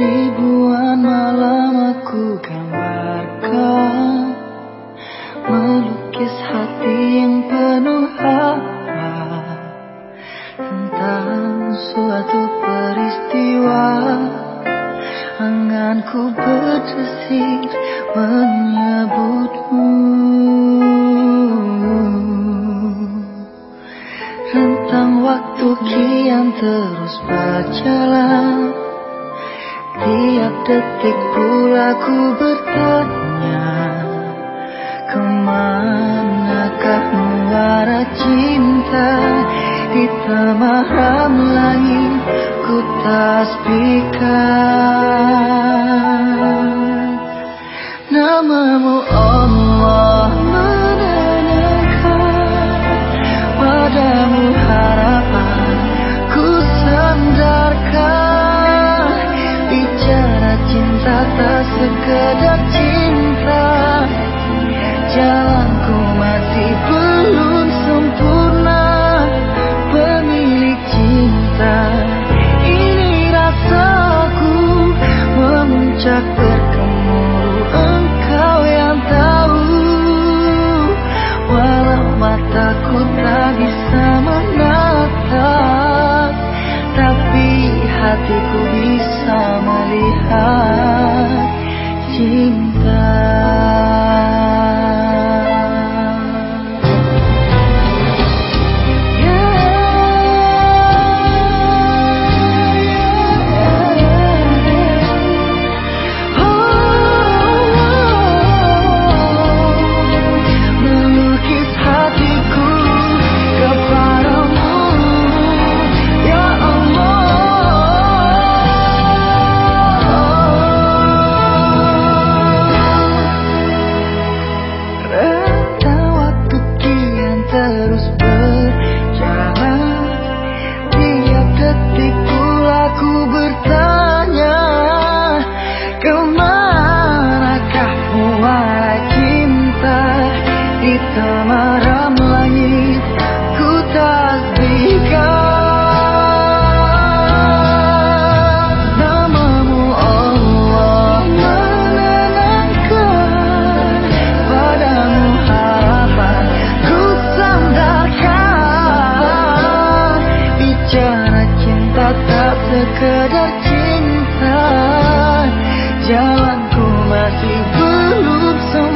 你不 berdesir menyebutmu. Rentang waktu kian terus berjalan Tiap detik pula ku bertanya Ke manakah muara cinta Di temaram langit ku tasbihkan. Namamu corazón. tak sekedar cinta. Jalanku masih belum sempurna